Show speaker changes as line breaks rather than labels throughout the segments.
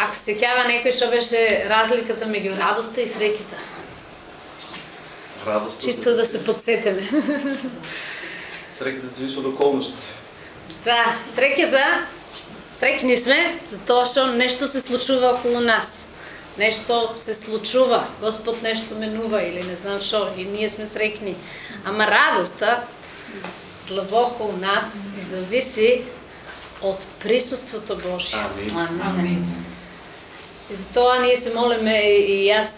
Ако се сеќава некој што беше разликата меѓу радоста и среќата.
Радост.
Чисто да се подсетиме.
Среќата зависи од околностите.
Да, среќата, среќни сме затоа што нешто се случува околу нас. Нешто се случува, Господ нешто менува или не знам што, и ние сме среќни. Ама радоста длабоко у нас зависи од присуството Божие.
Амин.
Амин.
И затоа ние се молиме и јас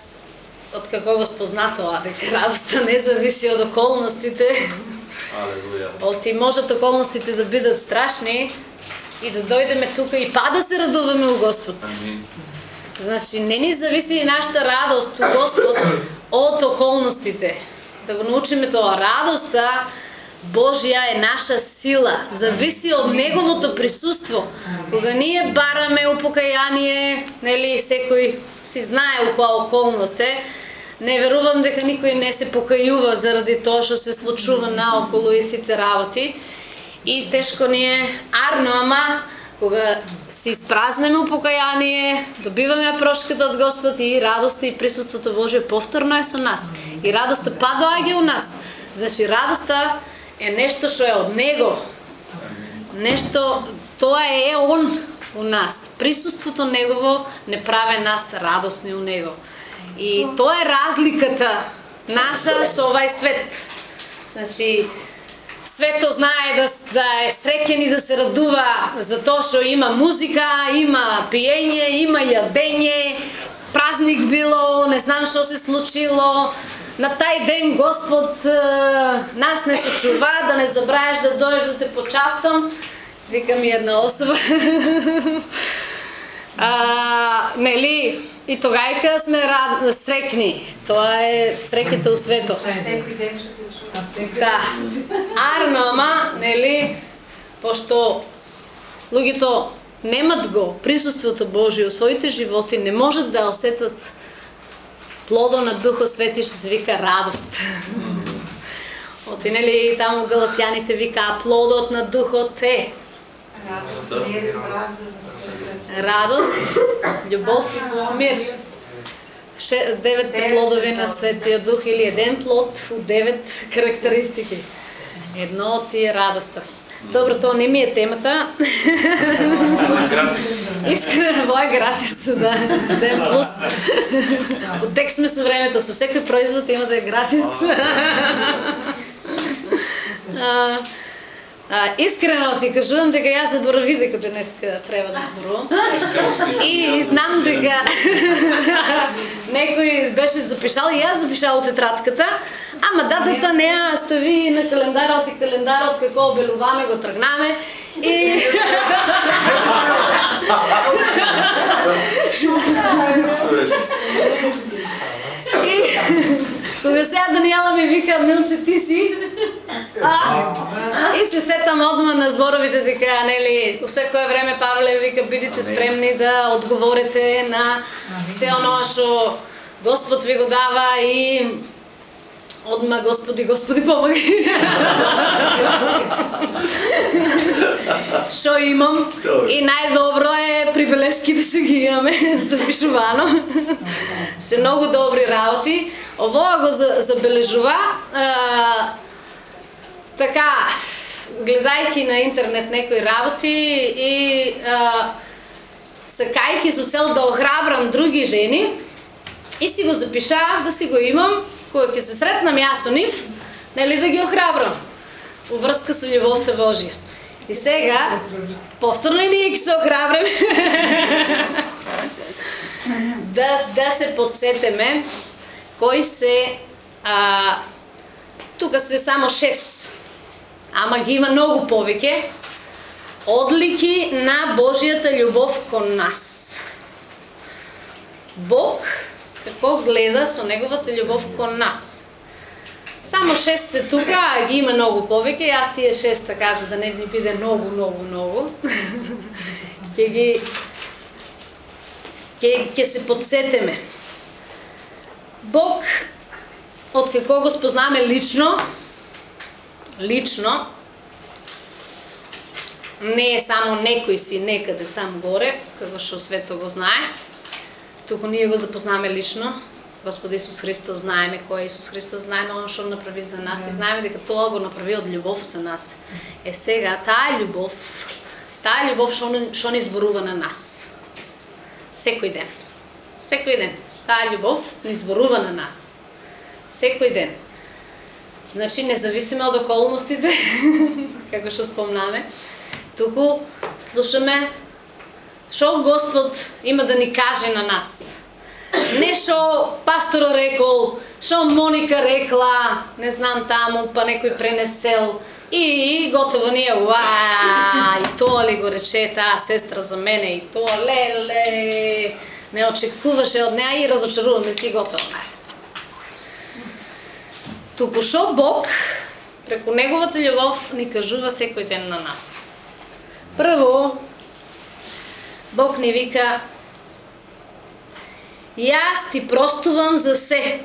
од како го спозна тоа, дека радоста не зависи од околностите,
Алелуја.
Оти можат околностите да бидат страшни и да дојдеме тука и па да се радуваме у Господ.
Амин.
Значи не ни зависи и нашата радост у Господ од околностите. Да го научиме тоа. Радоста Божја е наша сила, зависи од неговото присуство. Кога ние бараме упокаяние, нели секој си знае у која околност е, не верувам дека никој не се покајува заради тоа што се случува наоколу и сите работи. И тешко ни е арно, ама кога се испразнеме у покаяние, добиваме прошката од Господ и радоста и присуството Божје повторно е со нас. И радоста па доаѓа у нас. Значи радоста е нешто што е од Него. Нешто, тоа е Он у нас. Присуството Негово не прави нас радосни у Него. И тоа е разликата наша со овај свет. Значи, свето знае да, да е среќен и да се радува за тоа што има музика, има пиење, има јадење, празник било, не знам што се случило. На тај ден Господ е, нас не сочува, да не забравиш да дојдеш да те почастам. Вика ми една особа. а, нели, и тогајка сме рад, срекни. Тоа е среќата у свето.
Секој ден што те чува.
Да. Арно, ама, нели, пошто луѓето немат го присуството Божие во своите животи, не можат да осетат плодо на Духот Свети што се вика радост. Оти нели таму галатјаните викаа плодот на Духот е
Радост, мир, правда, света.
радост, љубов, мир. Ше, деветте плодови на Светиот Дух или еден плод у девет карактеристики. Едно од тие е радоста. Добро, тоа не ми е темата.
Гратис.
Искрено е гратис, да. Ден плюс. По текст сме со времето, со секој производ има да е гратис. А, а, искрено си кажувам дека јас заборавив дека денеска треба да зборувам. И знам дека некој беше запишал и јас запишал у тетратката, ама датата не ја стави на календарот и календарот како обелуваме го тргнаме и И кога сега Даниела ми вика, Милче, ти си, а, и се сетам одма на зборовите дека, нели, у секое време Павле вика, бидите спремни да одговорите на се оноа што Господ ви го дава и Одма, Господи, Господи, помаги. Што имам? И најдобро е прибелешките што ги имаме запишувано. Се многу добри работи. Овоа го за- забележува. А, така, гледајќи на интернет некои работи и сакајќи со цел да охрабрам други жени, и си го запишав да си го имам, кога ќе се сретнам јас со нив, нели да ги охрабрам во врска со љубовта Божја. И сега, повторно и ние ќе се охрабраме да, да се подсетеме кои се а, тука се само 6. ама ги има многу повеќе одлики на Божјата љубов кон нас. Бог како гледа со неговата љубов кон нас. Само шест се тука, а ги има многу повеќе. Јас тие шест така за да не ни биде многу, многу, многу. ќе ги ќе ќе се подсетеме. Бог од како го спознаме лично, лично, не е само некој си некаде там горе, како што свето го знае, туку ние го запознаме лично. Господ Исус Христос знаеме кој е Исус Христос, знаеме он што направи за нас и знаеме дека тоа го направи од љубов за нас. Е сега таа љубов, таа љубов што што ни зборува на нас. Секој ден. Секој ден. Таа љубов ни зборува на нас. Секој ден. Значи, независимо од околностите, како што спомнаме, туку слушаме Шо Господ има да ни каже на нас. Не што пасторо рекол, што Моника рекла, не знам таму, па некој пренесел. И готово ние, уа, и тоа ли го рече таа сестра за мене, и тоа, леле, не очекуваше од неа и разочаруваме си готово. Туку што Бог, преку Неговата љубов, ни кажува секој ден на нас. Прво, Бог ни вика, Јас ти простувам за се.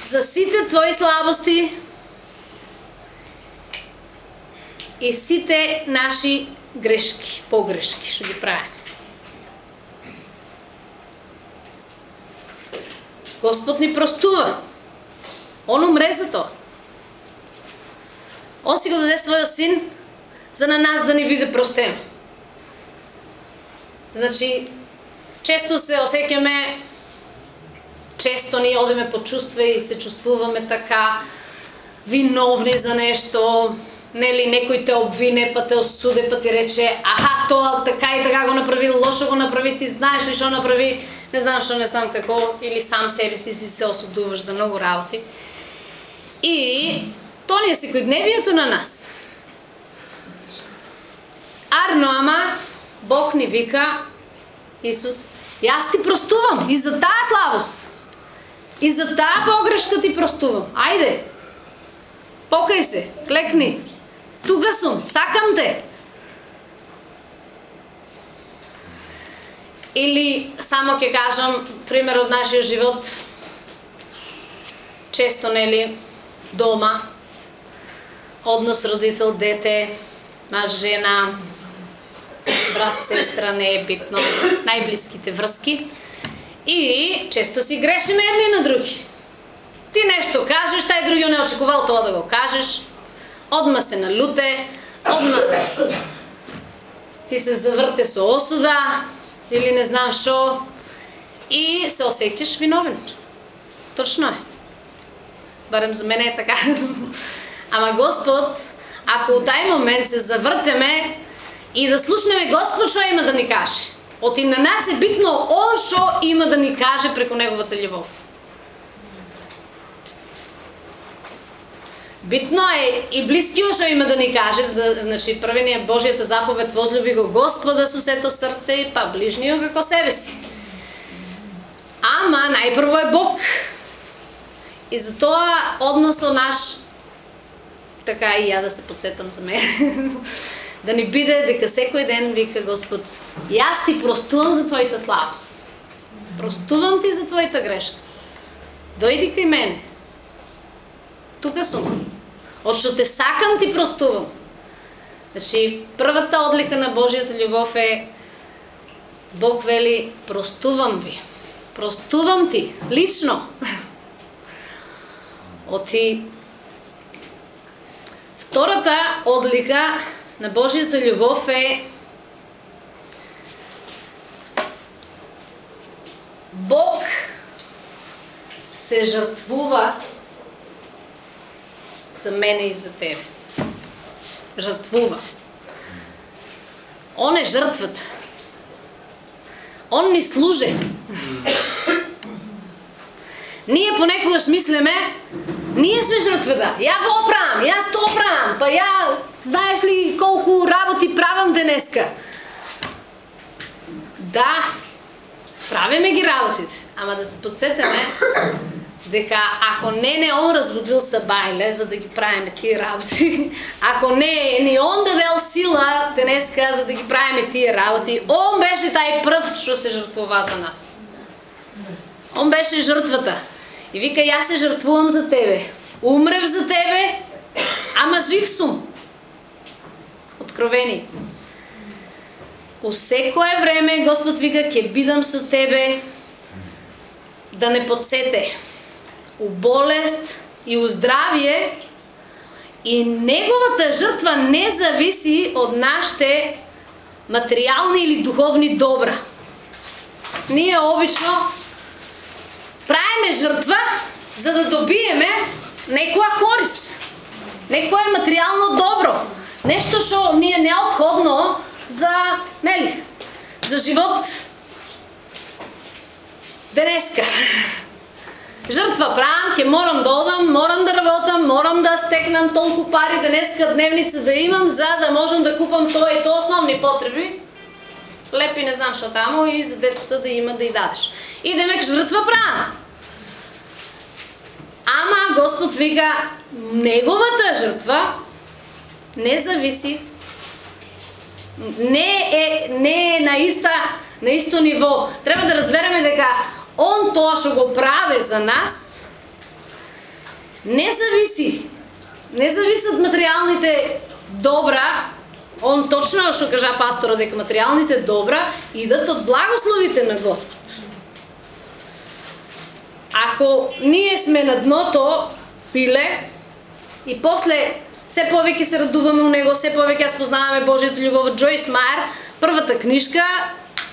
За сите твои слабости и сите наши грешки, погрешки што ги правиме. Господ ни простува. Он умре за тоа. Он си го даде својот син за на нас да ни биде простено. Значи, често се осеќаме, често ни одиме по чувства и се чувствуваме така виновни за нешто, нели некој те обвине, па те осуде, па ти рече, аха, тоа така и така го направи, лошо го направи, ти знаеш ли што направи, не знам што, не знам како, или сам себе си си се осудуваш за многу работи. И тоа ни е секојдневието на нас. Арно, ама Бог ни вика, Исус, јас ти простувам и за таа слабост. И за таа погрешка ти простувам. Ајде. Покај се, клекни. Тука сум, сакам те. Или само ќе кажам пример од нашиот живот. Често нели дома однос родител дете, маж жена, брат, сестра, не е битно, најблиските врски. И често си грешиме едни на други. Ти нешто кажеш, тај другиот не очекувал тоа да го кажеш. Одма се налуте, одма ти се заврте со осуда или не знам што и се осеќаш виновен. Точно е. Барем за мене е така. Ама Господ, ако у тај момент се завртеме и да слушнеме Господ што има да ни каже. Оти на нас е битно Он што има да ни каже преку Неговата љубов. Битно е и блискиот што има да ни каже, за да, значи првен Божјата заповед возлюби го Господа со сето срце и па ближниот како себе си. Ама најпрво е Бог. И затоа односно наш така и ја да се подсетам за мене. да ни биде дека секој ден вика Господ, јас ти простувам за твојата слабост. Простувам ти за твојата грешка. Дојди кај мене. Тука сум. Од што те сакам ти простувам. Значи, првата одлика на Божјата љубов е Бог вели, простувам ви. Простувам ти, лично. Оти Втората одлика на Божјата љубов е Бог се жртвува за мене и за тебе. Жртвува. Он е жртвата. Он ни служи. Ние понекогаш мислиме, ние сме жртвата. Ја во правам, јас то правам, па ја знаеш ли колку работи правам денеска. Да, правиме ги работите, ама да се подсетаме дека ако не не он разбудил се бајле за да ги правиме тие работи, ако не ни он дадел сила денеска за да ги правиме тие работи, он беше тај прв што се жртвува за нас. Он беше жртвата. И вика, јас се жртвувам за тебе. Умрев за тебе ама жив сум. Откровени. У секое време Господ вика ќе бидам со тебе да не подсете у болест и у здравје и неговата жртва не зависи од нашите материјални или духовни добра. Ние обично правиме жртва за да добиеме некоја корис, некоја материјално добро, нешто што ни е необходно за, нели, за живот денеска. Жртва правам, ќе морам да одам, морам да работам, морам да стекнам толку пари денеска дневница да имам за да можам да купам тоа и тоа основни потреби. Лепи не знам што таму и за децата да има да и дадеш. И демек жртва правам. Ама Господ вика, неговата жртва не зависи не е не е на иста на исто ниво. Треба да разбереме дека он тоа што го прави за нас не зависи не зависи од материјалните добра он точно што кажа пасторот дека материјалните добра идат од благословите на Господ. Ако ние сме на дното пиле и после се повеќе се радуваме у него, се повеќе ја спознаваме Божјата љубов. Джойс Майер, првата книжка,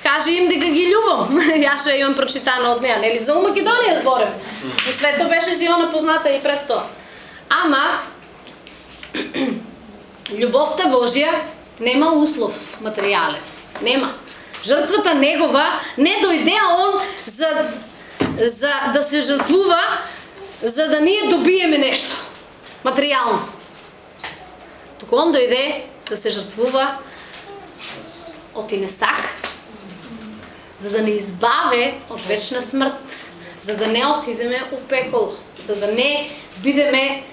каже им дека ги љубам. Јас ја имам прочитано од неа, нели за у Македонија зборем. У свето беше Зиона позната и пред тоа. Ама љубовта Божја нема услов материјален. Нема. Жртвата негова не дојде он за за да се жртвува за да ние добиеме нешто материјално. Туку он дојде да се жртвува од инесак, за да не избаве од вечна смрт, за да не отидеме у пекол, за да не бидеме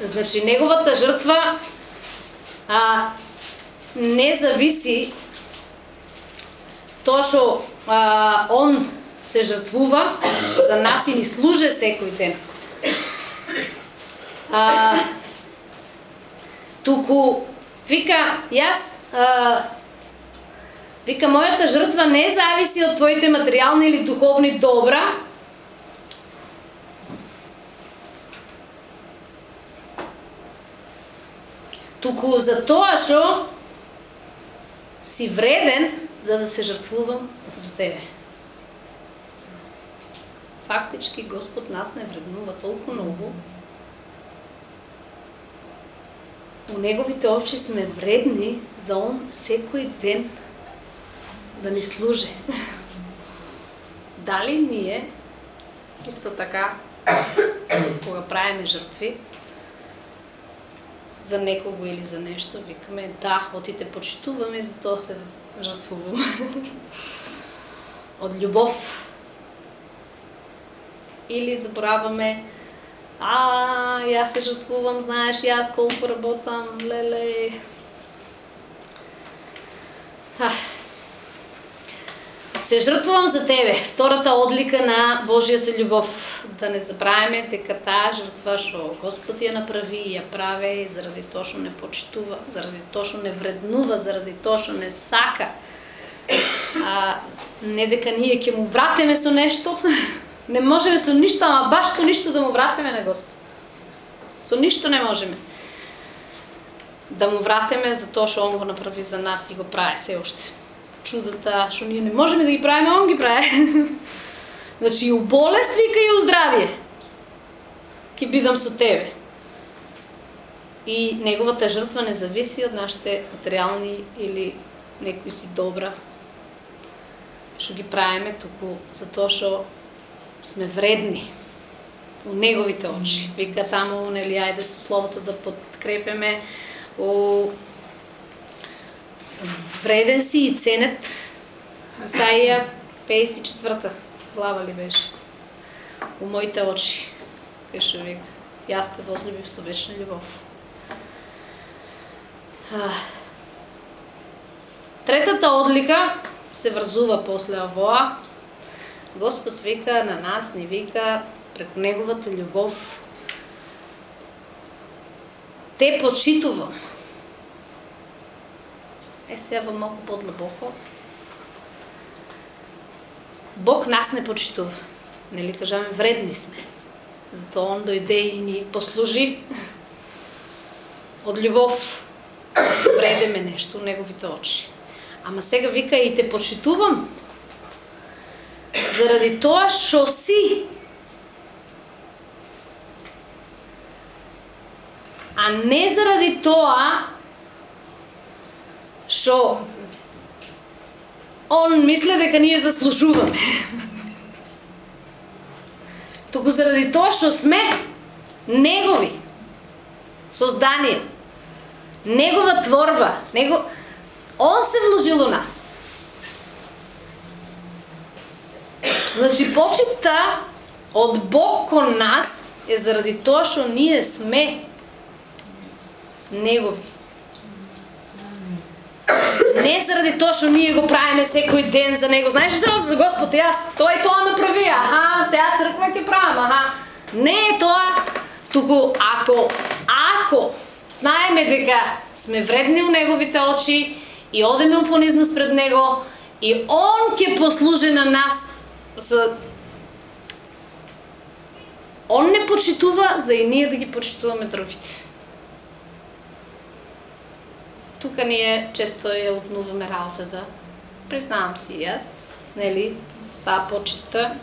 значи неговата жртва а, не зависи тоа што он се жртвува за нас и ни служе секој ден. А, туку вика јас а, вика мојата жртва не зависи од твоите материјални или духовни добра, туку за тоа што си вреден за да се жртвувам за тебе фактички Господ нас не вреднува толку многу. У неговите очи сме вредни за он секој ден да ни служи. Дали ние исто така кога правиме жртви за некого или за нешто, викаме да, отите почитуваме, затоа се жртвуваме. Од љубов или забораваме а, јас се жртвувам, знаеш, јас колку работам, леле. А. Се жртвувам за тебе. Втората одлика на Божјата љубов. Да не забравиме дека таа жртва што Господ ја направи и ја прави заради тоа што не почитува, заради тоа што не вреднува, заради тоа што не сака. А не дека ние ќе му вратиме со нешто, Не можеме со ништо, ама баш со ништо да му вратиме на Господ. Со ништо не можеме. Да му вратиме за тоа што Он го направи за нас и го прави се уште. Чудата што ние не можеме да ги правиме, Он ги прави. значи и у болест вика и у здравје. Ке бидам со тебе. И неговата жртва не зависи од нашите материјални или некои си добра што ги правиме, туку за тоа што сме вредни у неговите очи. Вика таму, нели, ајде со словото да подкрепеме у вреден си и ценет. Исаија 54 глава ли беше? У моите очи. кеше вика, јас те возлюбив со вечна љубов. Третата одлика се врзува после овоа, Господ вика на нас, ни вика преку неговата љубов те почитувам. Е, сега во малку подлабоко. Бог нас не почитува. Нели кажаме вредни сме. Затоа он дојде и ни послужи од љубов вредеме нешто у неговите очи. Ама сега вика и те почитувам заради тоа што си. А не заради тоа што он мисле дека ние заслужуваме. Туку заради тоа што сме негови создание, негова творба, него он се вложил у нас. Значи почитта од Бог кон нас е заради тоа што ние сме негови. Не заради тоа што ние го правиме секој ден за него. Знаеш што за Господ јас тој тоа направи, аха, сега црква ќе правам, аха. Не е тоа, туку ако ако знаеме дека сме вредни у неговите очи и одеме у понизност пред него и он ќе послужи на нас за Он не почитува за и ние да ги почитуваме другите. тука ние често ја обнуваме работата. Признавам си и јас, нели, ста почита.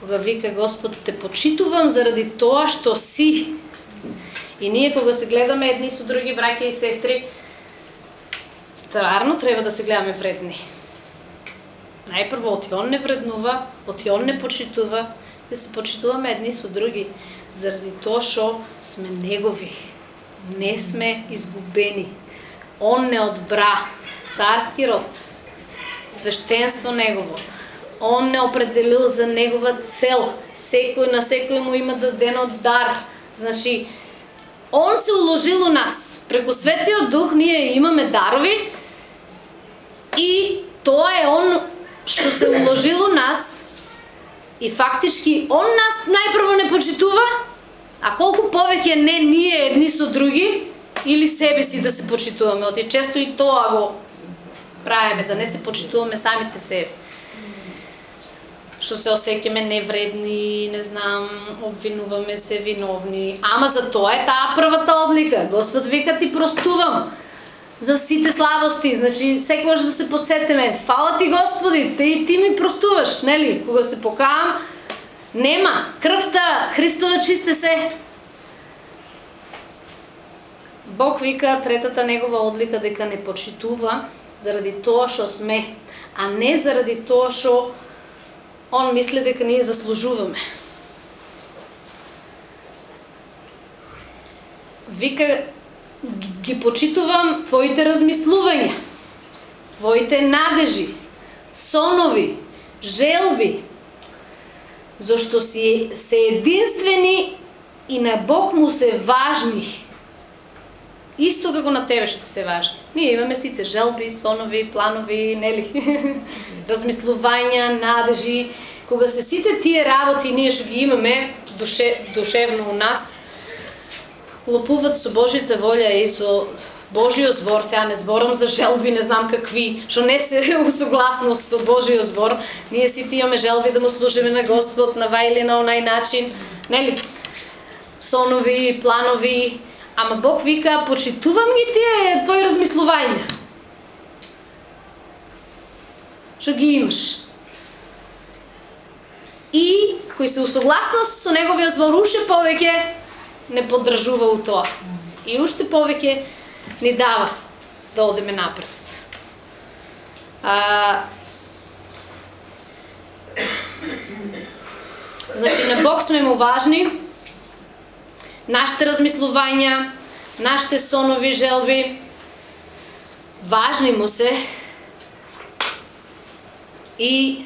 Кога вика Господ те почитувам заради тоа што си. И ние кога се гледаме едни со други браќа и сестри, стварно треба да се гледаме вредни. Најпрво, оти он не вреднува, оти он не почитува, да се почитуваме едни со други, заради тоа што сме негови не сме изгубени. Он не одбра царски род, свештенство негово. Он не определил за негова цел. Секој на секој му има даден од дар. Значи, он се уложил у нас. Преку Светиот Дух ние имаме дарови и тоа е он што се уложило нас и фактички он нас најпрво не почитува, А колку повеќе не ние едни со други или себе си да се почитуваме. Оти често и тоа го правиме, да не се почитуваме самите себе. Што се осеќаме невредни, не знам, обвинуваме се виновни. Ама за тоа е таа првата одлика. Господ вика ти простувам за сите слабости. Значи, секогаш да се подсетеме, Фала ти Господи, ти, ти ми простуваш, нели? Кога се покаам, Нема. Крвта Христова чисте се. Бог вика третата негова одлика дека не почитува заради тоа што сме, а не заради тоа што он мисли дека ние заслужуваме. Вика ги почитувам твоите размислувања, твоите надежи, сонови, желби, зашто си се единствени и на Бог му се важни. Исто како на тебе што се важни. Ние имаме сите желби, сонови, планови, нели? Размислувања, надежи. Кога се сите тие работи ние што ги имаме душе, душевно у нас, клопуваат со Божјата волја и со Божиот збор, сега не зборам за желби, не знам какви, што не се усогласност со Божиот збор, ние сите имаме желби да му служиме на Господ на вај на онај начин, нели? Сонови, планови, ама Бог вика, почитувам ги тие твои размислувања. Што ги имаш. И кои се усогласност со неговиот збор уште повеќе не поддржува у тоа. И уште повеќе ни дава да одеме напред. А, значи, на Бог сме му важни, нашите размислувања, нашите сонови, желби, важни му се и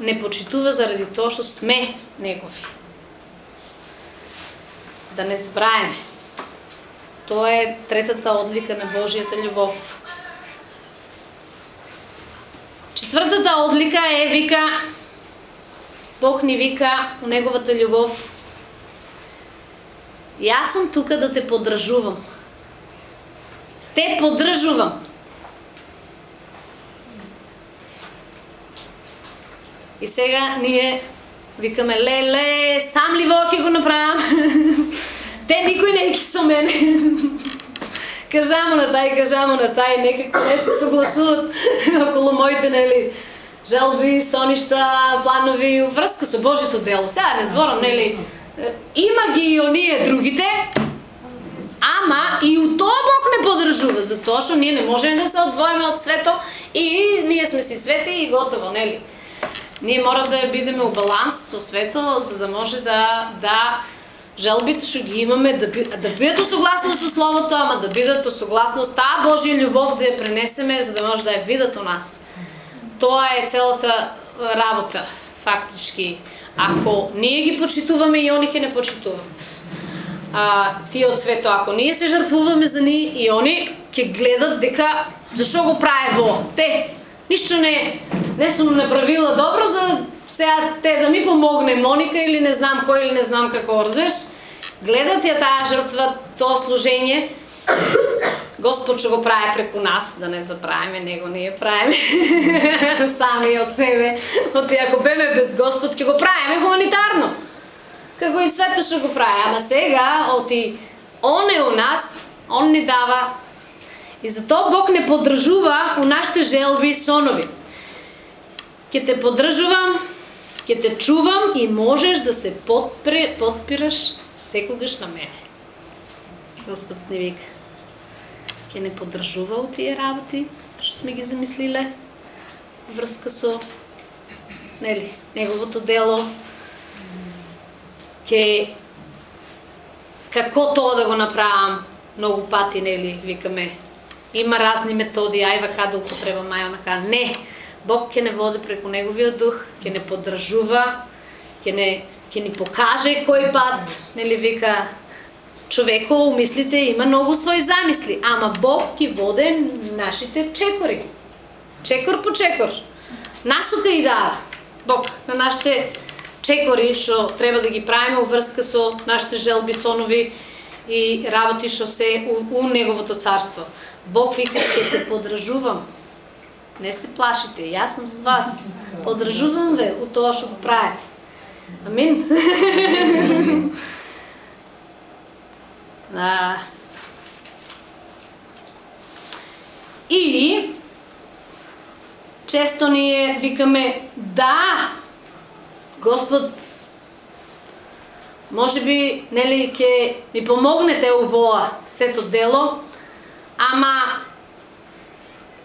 не почитува заради тоа што сме негови. Да не збраеме. Тоа е третата одлика на Божијата љубов. Четвртата одлика е вика Бог ни вика у неговата љубов Јас сум тука да те поддржувам. Те поддржувам. И сега ние викаме, леле, сам ли во ќе го направам? Те никој не ќе со мене. кажамо на тај, кажамо на тај, некако не се согласуват околу моите, нели, желби, соништа, планови, врска со Божито дело. Сега не зборам, нели, има ги и оние другите, ама и у тоа Бог не подржува, затоа што ние не можеме да се одвоиме од свето и ние сме си свети и готово, нели? Ние мора да бидеме у баланс со свето, за да може да да желбите што ги имаме да, би, да бидат согласно со словото, ама да бидат согласно со таа Божја љубов да ја пренесеме за да може да ја видат у нас. Тоа е целата работа, фактички. Ако ние ги почитуваме и они ќе не почитуваат. А, тие од свето, ако ние се жртвуваме за нив и они ќе гледат дека зашо го прави во. Те ништо не не сум направила добро за сега те да ми помогне Моника или не знам кој или не знам како, разбираш? Гледат ја таа жртва, тоа служење, Господ што го прави преку нас, да не заправиме, него не ја правиме сами од себе. Оти ако беме без Господ, ќе го правиме гуманитарно. Како и свето што го прави. Ама сега, оти, Он е у нас, Он ни дава. И затоа Бог не поддржува у нашите желби и сонови. Ке те поддржувам, ке те чувам и можеш да се подпре, подпираш секогаш на мене. Господ не вика Ке не поддржува у тие работи што сме ги замислиле врска со нели неговото дело ќе како тоа да го направам многу пати нели викаме има разни методи ај вака да употребам ај онака не Бог ќе не води преку неговиот дух ќе не поддржува ќе не ќе ни покаже кој пат нели вика човеко умислите има многу свои замисли, ама Бог ги воде нашите чекори. Чекор по чекор. Насока и дава Бог на нашите чекори што треба да ги правиме врска со нашите желби, сонови и работи што се у, у неговото царство. Бог вика ќе те подражувам. Не се плашите, јас сум со вас. Подражувам ве у тоа што го правите. Амин. Да. И често ние викаме да, Господ може би нели ќе ми помогнете овоа сето дело, ама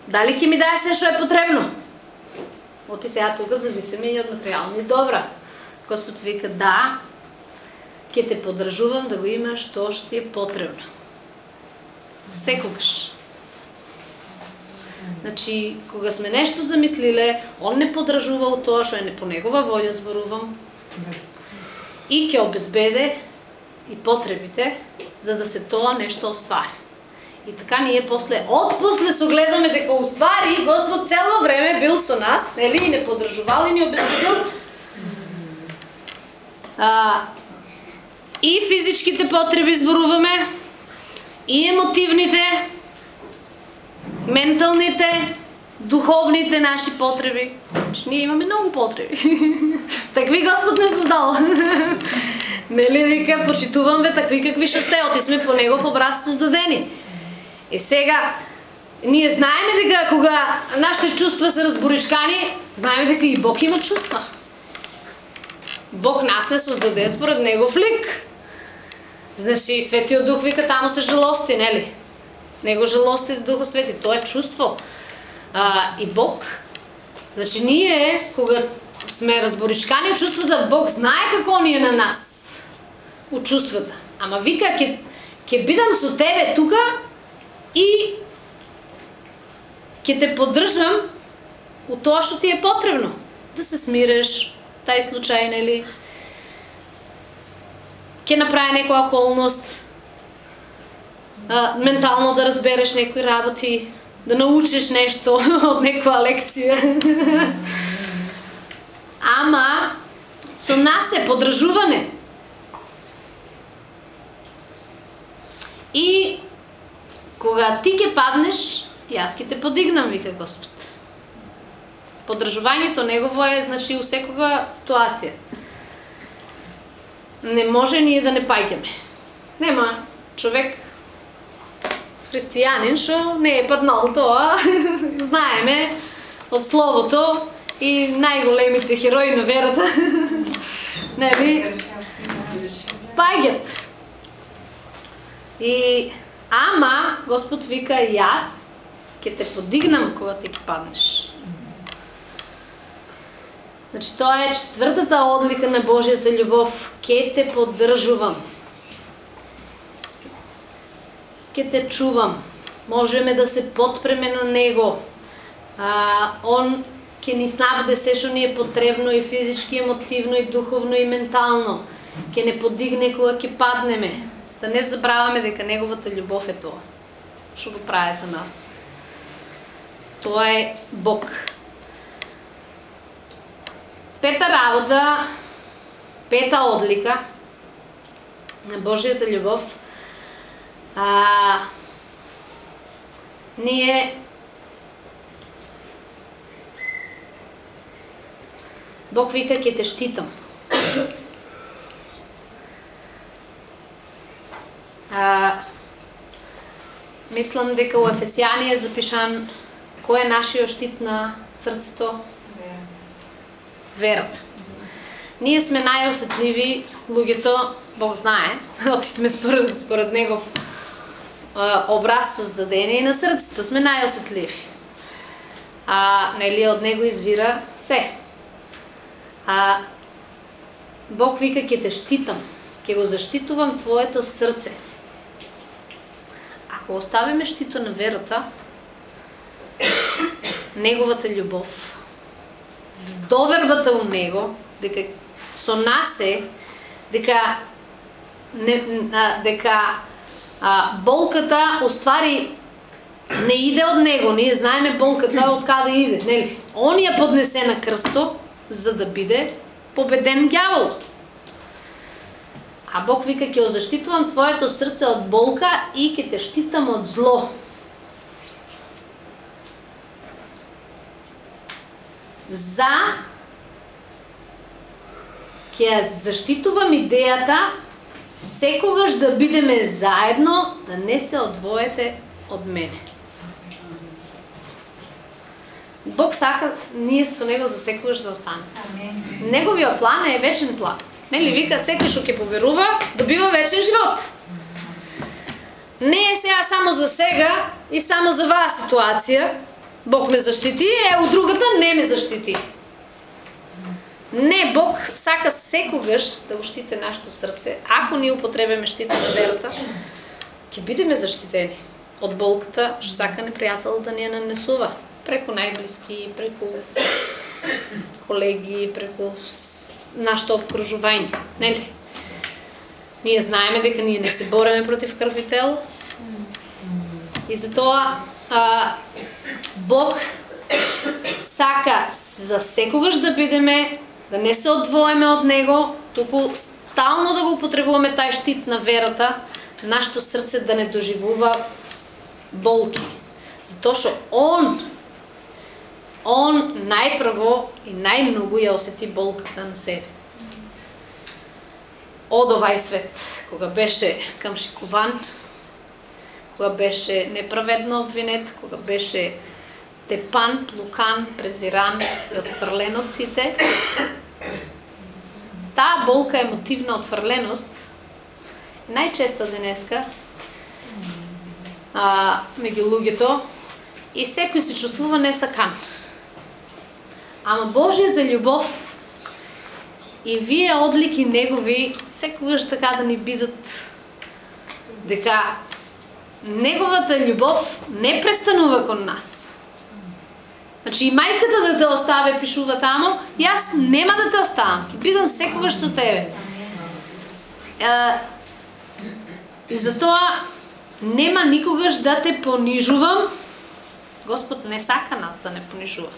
дали ќе ми даде се што е потребно? Оти сега тука зависиме и од материјални добра. Господ вика да, ќе те подржувам да го имаш тоа што ти е потребно. Секогаш. Значи, кога сме нешто замислиле, он не подржува тоа што е не по негова волја зборувам. И ќе обезбеде и потребите за да се тоа нешто оствари. И така ние после, отпосле согледаме дека уствари Господ цело време бил со нас, нели, и не подржувал и ни обезбедил. А, и физичките потреби зборуваме, и емотивните, менталните, духовните наши потреби. Значи, ние имаме многу потреби. такви Господ не создал. Нели вика, почитувам ве такви какви што сте, оти сме по негов образ создадени. И сега, ние знаеме дека кога нашите чувства се разборичкани, знаеме дека и Бог има чувства. Бог нас не создаде според негов лик. Значи, Светиот Дух вика таму се жалости, нели? Него жалости Духот Свети, тоа е чувство. А, и Бог, значи ние, кога сме разборичкани чувствата, Бог знае како ни е на нас. У чувствата. Ама вика, ќе ќе бидам со тебе тука и ќе те поддржам у тоа што ти е потребно. Да се смиреш, тај случај, нели? ќе направи некоја околност, а, ментално да разбереш некои работи, да научиш нешто од некоја лекција. Ама со нас е подржување. И кога ти ќе паднеш, јас ќе те подигнам, вика Господ. Подржувањето негово е значи у секога ситуација. Не може ние да не паѓаме. Нема човек христијанин што не е паднал тоа, знаеме од словото и најголемите херои на верата. Нели? Паѓат. И ама Господ вика јас ќе те подигнам кога ти ќе паднеш. Значи тоа е четвртата одлика на Божјата љубов. Ке те поддржувам ќе те чувам. Можеме да се подпреме на него. А, он ќе ни снабде се што ни е потребно и физички, емотивно, и духовно, и ментално. Ќе не подигне кога ќе паднеме. Да не забраваме дека неговата љубов е тоа. Што го прави за нас. Тоа е Бог. Пета работа, пета одлика на Божјата љубов а, ние Бог вика ќе те штитам. А, мислам дека у Ефесијани е запишан кој е нашиот штит на срцето? Верата. Ние сме најосетливи луѓето, Бог знае, оти сме според, според негов образ создадени и на срцето сме најосетливи. А нели од него извира се. А Бог вика ќе те штитам, ќе го заштитувам твоето срце. Ако оставиме штито на верата, неговата љубов, довербата у него, дека со нас е, дека не, а, дека а, болката уствари не иде од него, ние знаеме болката од каде иде, нели? Он ја поднесе на крсто за да биде победен ѓаволот. А Бог вика ќе заштитувам твоето срце од болка и ќе те штитам од зло. За ќе заштитувам идејата секогаш да бидеме заедно, да не се одвоете од мене. Бог сака ние со него за секогаш да останеме. Неговиот план е вечен план. Нели вика секој што ќе поверува, добива вечен живот. Не е сега само за сега и само за ваа ситуација. Бог ме заштити, е у другата не ме заштити. Не, Бог сака секогаш да уштите нашето срце. Ако ние употребиме штита на верата, ќе бидеме заштитени од болката што сака непријател да ни ја нанесува. Преку најблиски, преку колеги, преку нашето обкружување. Нели? Ние знаеме дека ние не се бореме против крв и тело. И затоа а, Бог сака за секогаш да бидеме да не се одвоеме од него, туку стално да го употребуваме тај штит на верата, нашето срце да не доживува болки. Затоа што он он најпрво и најмногу ја осети болката на себе. Од овај свет, кога беше камшикуван, кога беше неправедно обвинет, кога беше тепан, плукан, презиран и отфрлен од сите, таа болка емотивна отфрленост најчесто денеска а, меѓу луѓето и секој се чувствува несакан. Ама Божјата љубов и вие одлики негови секогаш така да ни бидат дека неговата љубов не престанува кон нас. Значи и мајката да те остави, пишува тамо, јас нема да те оставам, ќе бидам секогаш со тебе. Е, и затоа нема никогаш да те понижувам. Господ не сака нас да не понижува.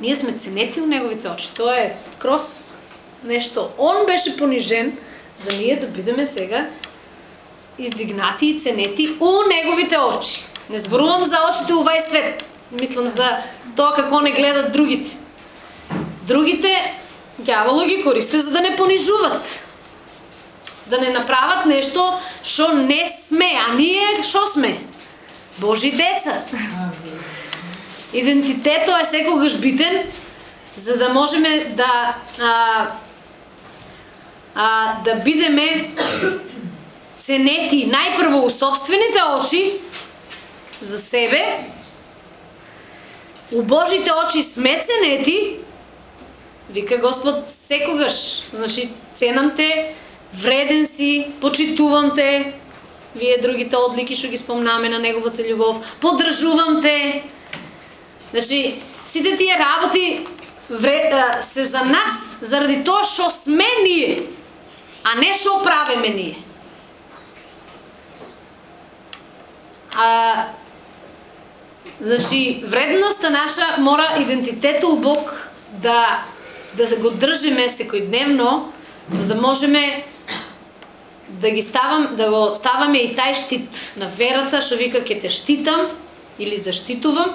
Ние сме ценети у неговите очи. Тоа е скрос нешто. Он беше понижен за ние да бидеме сега издигнати и ценети у неговите очи. Не зборувам за очите у вај свет. Мислам за тоа како не гледат другите. Другите ѓаволо ги користи за да не понижуваат, Да не направат нешто што не сме, а ние што сме? Божи деца. Идентитетот е секогаш битен за да можеме да а, а, да бидеме ценети најпрво у собствените очи за себе, у Божите очи сме ценети, вика Господ секогаш, значи ценам те, вреден си, почитувам те, вие другите одлики што ги спомнаме на неговата љубов, поддржувам те. Значи, сите тие работи вре, се за нас заради тоа што сме ние, а не што правиме ние. А, значи, вредноста наша мора идентитетот у Бог да да се го држиме секојдневно, за да можеме да ги ставам, да го ставаме и тај штит на верата, што вика ќе те штитам или заштитувам,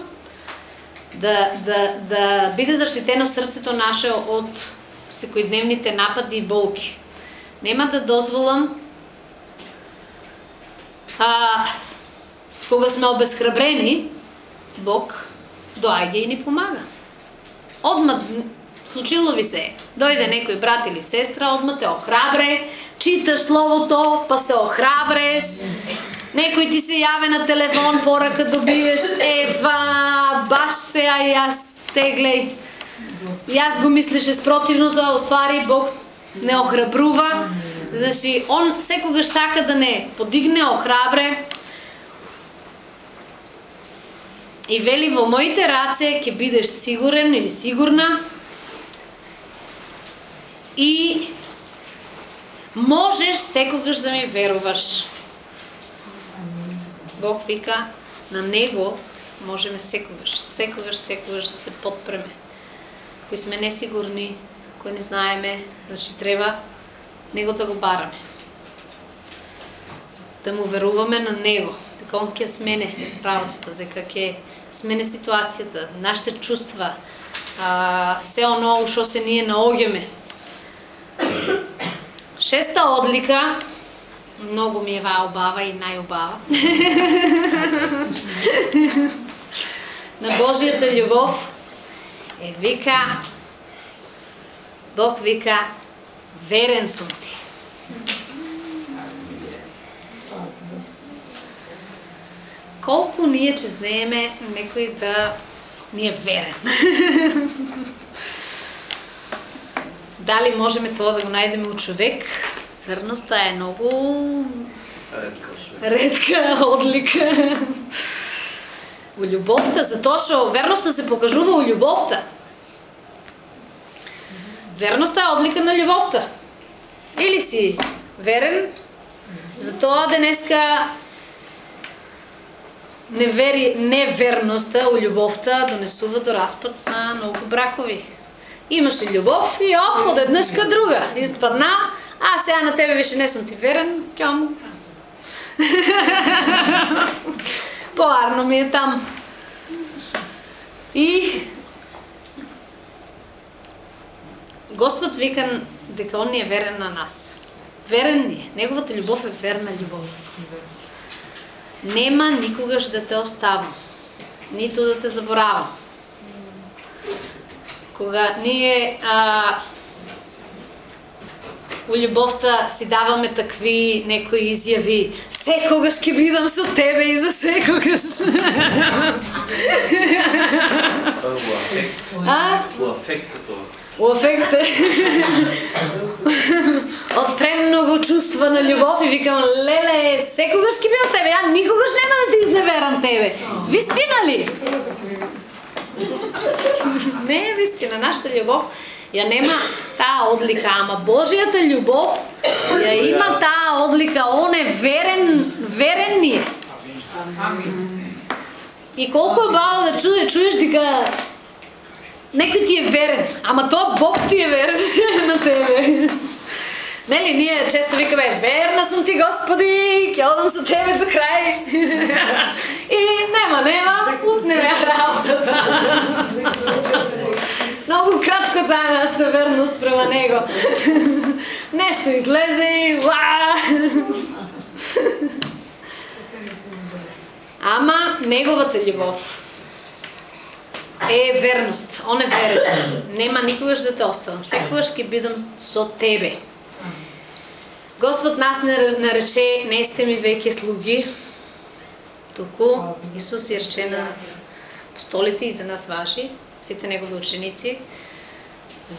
да, да, да биде заштитено срцето наше од секојдневните напади и болки. Нема да дозволам а, кога сме обесхрабрени, Бог доаѓа и ни помага. Одма случило ви се, дојде некој брат или сестра, одма те охрабре, читаш словото, па се охрабреш, Некој ти се јаве на телефон, порака добиеш, ева, баш се, а јас теглеј. Јас го мислеше спротивното, а уствари Бог не охрабрува. Значи, он секогаш сака да не подигне, охрабре. И вели во моите раце ќе бидеш сигурен или сигурна. И можеш секогаш да ми веруваш. Бог вика на Него можеме секогаш, секогаш, секогаш да се подпреме. Кои сме несигурни, кои не знаеме, значи треба Него да го бараме. Да му веруваме на Него, дека Он ќе смене работата, дека ќе смене ситуацијата, нашите чувства, а, се оно што се ние наоѓаме. Шеста одлика Многу ми е ваа обава и најобава. на Божијата љубов е вика Бог вика верен сум ти. Колку ние че знаеме некој да ни е верен. Дали можеме тоа да го најдеме у човек Верноста е многу
редка,
редка одлика. Во љубовта, затоа што верноста се покажува у љубовта. Верноста е одлика на љубовта. Или си верен, затоа денеска невери, неверноста у љубовта донесува до распад на многу бракови. Имаше љубов и оп, одеднаш ка друга. Испадна а сега на тебе више не сум ти верен, му. Поарно ми е там. И Господ вика дека Он ни е верен на нас. Верен ни е. Неговата љубов е верна љубов. Нема никогаш да те оставам, ниту да те заборавам. Кога ние а, у љубовта си даваме такви некои изјави. Секогаш ќе бидам со тебе и за секогаш.
У афект тоа.
У афект. Од премногу чувства на љубов и викам, леле, секогаш ќе бидам со тебе, ја никогаш нема да ти изневерам тебе. Вистина ли? Не е вистина, нашата љубов ја нема таа одлика, ама Божијата љубов ја има таа одлика, он е верен, верен ни е. И колку е баво да чуеш, чуеш дека некој ти е верен, ама тоа Бог ти е верен на тебе. Нели, ние често викаме, верна сум ти Господи, ќе одам со тебе до крај. И нема, нема, не ме работата. Многу кратко таа нашата верност према него. Нешто излезе и ва! Ама неговата љубов е верност. Он е верен. Нема никогаш да те оставам. Секогаш ќе бидам со тебе. Господ нас не нарече не сте ми веќе слуги, туку Исус ја рече на апостолите и за нас ваши, сите негови ученици,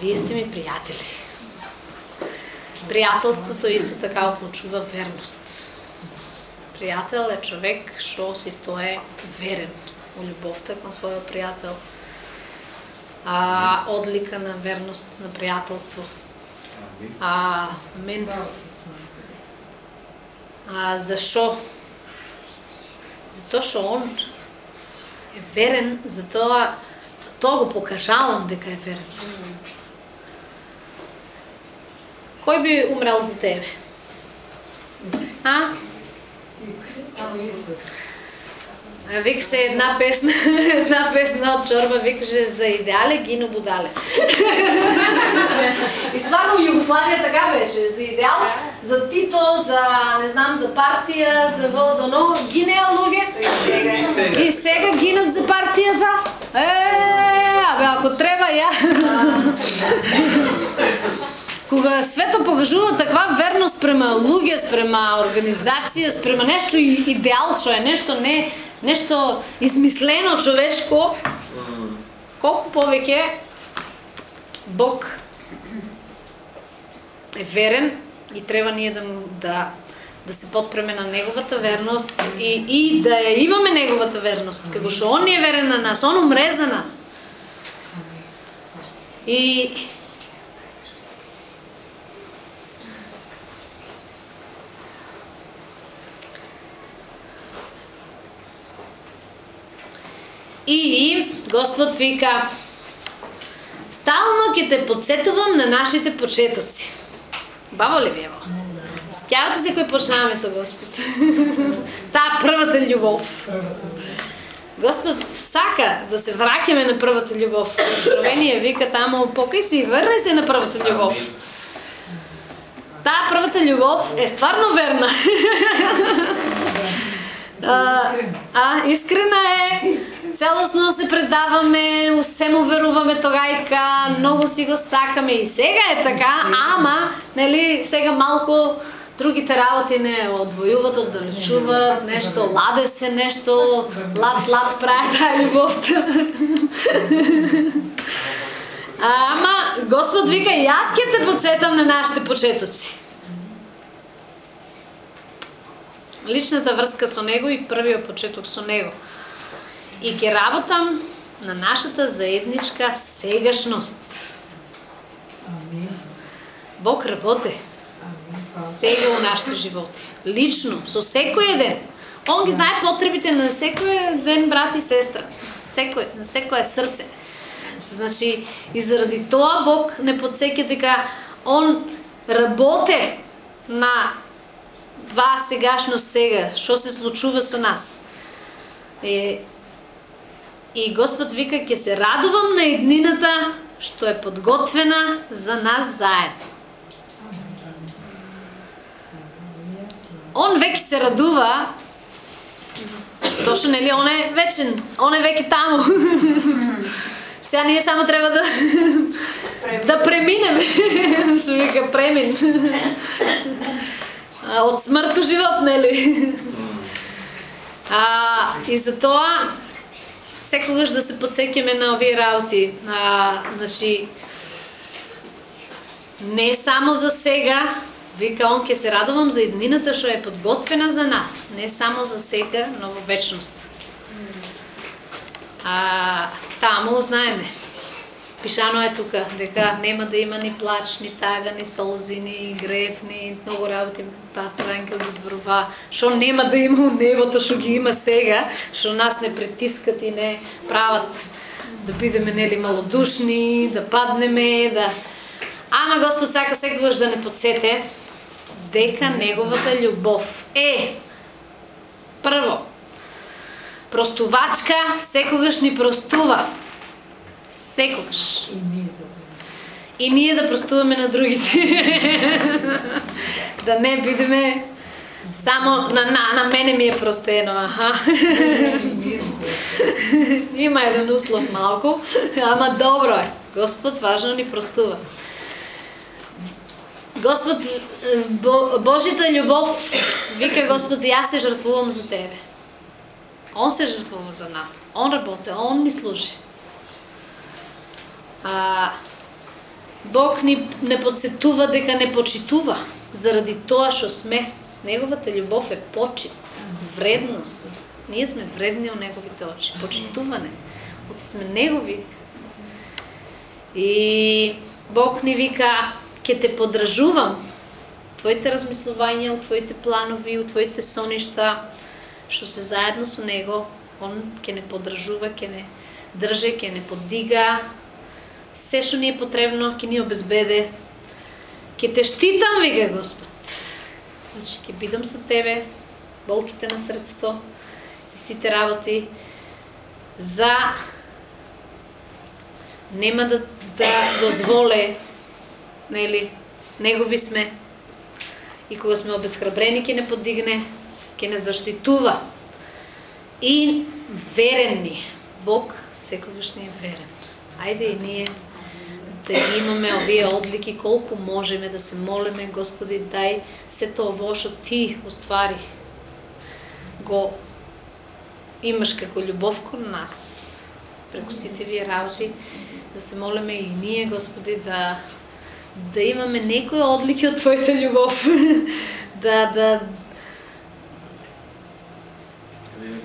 вие сте ми пријатели. Пријателството исто така оклучува верност. Пријател е човек што се стое верен во љубовта кон својот пријател. А одлика на верност на пријателство. А, мен. А зашо? Затоа што он е верен, затоа тоа го покажавам дека е верен. Кој би умрел за тебе? А?
Само Исус.
Викаше една песна, една песна од Чорба, викаше за идеале гино будале. И стварно Југославија така беше, за идеал, за Тито, за не знам, за партија, за во, за но, гинеа луѓе.
И сега.
И сега гинат за партијата. Е, абе ако треба ја. Кога свето покажува таква верност према луѓе, спрема организација, спрема нешто и- идеал што е нешто не нешто измислено човечко, колку повеќе Бог е верен и треба ние да му да да се подпреме на неговата верност и, и да ја имаме неговата верност, како што он е верен на нас, он умре за нас. И И Господ вика, стално ќе те подсетувам на нашите почетоци. Баво ли ви ево? Сеќавате се кој почнаваме со Господ. Таа првата љубов. Господ сака да се враќаме на првата љубов. Откровение вика тамо, покај се и врне се на првата љубов. Таа првата љубов е стварно верна. А, а, искрена е. Целосно се предаваме, усе му веруваме тогајка, многу си го сакаме и сега е така, ама, нели, сега малку другите работи не одвојуват, оддалечуваат, нешто ладе се, нешто лад лад прави таа љубовта. Ама Господ вика јас ќе те подсетам на нашите почетоци. Личната врска со него и првиот почеток со него. И ќе работам на нашата заедничка сегашност.
Амин.
Бог работи
Амин.
сега во нашите животи. Лично, со секој ден. Он ги знае потребите на секој ден брат и сестра. Секој, на секое срце. Значи, и заради тоа Бог не подсеќа дека Он работе на ваа сегашност сега, што се случува со нас. И, и Господ вика, ќе се радувам на еднината што е подготвена за нас заедно. Он веќе се радува, затоа што нели он е вечен, он е веќе таму. Сега ние само треба да да преминеме, што вика премин. А, Од смрт до живот, нели? А, и затоа секогаш да се подсеќаме на овие работи. А, значи, не само за сега, вика он ќе се радувам за еднината што е подготвена за нас, не само за сега, но во вечност. А, таму знаеме. Пишано е тука дека нема да има ни плач, ни тага, ни солзи, ни грев, ни многу работи пастор Анкел ги зборува, што нема да има у небото, што ги има сега, што нас не притискат и не прават да бидеме нели малодушни, да паднеме, да Ама Господ сака секогаш да не подсете дека неговата љубов е прво простувачка секогаш ни простува. Секогаш.
И ние да
И ние да простуваме на другите. да не бидеме само на, на, на мене ми е простено, аха. Има еден услов малку, ама добро е. Господ важно ни простува. Господ, Бо, Божјата љубов, вика Господ, јас се жртвувам за Тебе. Он се жртвува за нас. Он работи, Он ни служи. А, Бог ни не подсетува дека не почитува, заради тоа што сме. Неговата љубов е почит, вредност. Ние сме вредни у Неговите очи, почитуване. Оти сме Негови. И Бог ни вика, ќе те подражувам, твоите размислувања, у твоите планови, у твоите соништа, што се заедно со Него, Он ќе не подражува, ќе не држе, ќе не подига, се што ни е потребно, ќе ни обезбеде. Ќе те штитам, вика Господ. Значи, ќе бидам со тебе, болките на срцето и сите работи за нема да, да дозволе, нели, негови сме. И кога сме обезхрабрени, ќе не подигне, ќе не заштитува. И верен ни. Бог секогаш ни е верен. Ајде и ние да ги имаме овие одлики колку можеме да се молиме Господи дај се тоа во што ти уствари го имаш како љубов кон нас. Преку сите вие работи да се молиме и ние Господи да да имаме некои одлики од твојата љубов. Да да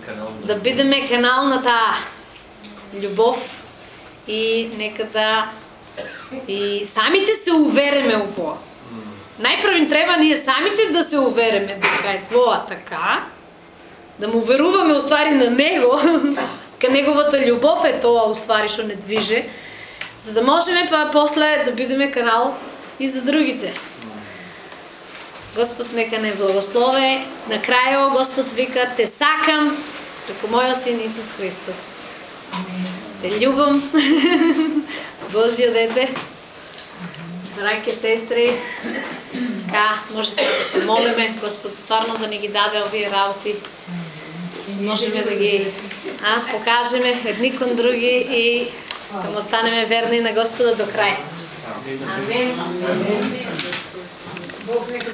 на-
да бидеме канал на таа љубов и нека да и самите се увереме во.
Најпрво
Најпрво треба ние самите да се увереме дека е тоа така, да му веруваме уствари на него, ка неговата љубов е тоа уствари што не движе, за да можеме па после да бидеме канал и за другите. Господ нека не благослове. На крајо Господ вика те сакам преку мојот син Исус Христос. Те љубам. Божјо дете. Браке, сестри, ка може се да се молиме Господ стварно да ни ги даде овие работи. Можеме да ги а, покажеме едни кон други и да му останеме верни на Господа до крај.
Амин.
Амин.
Бог нека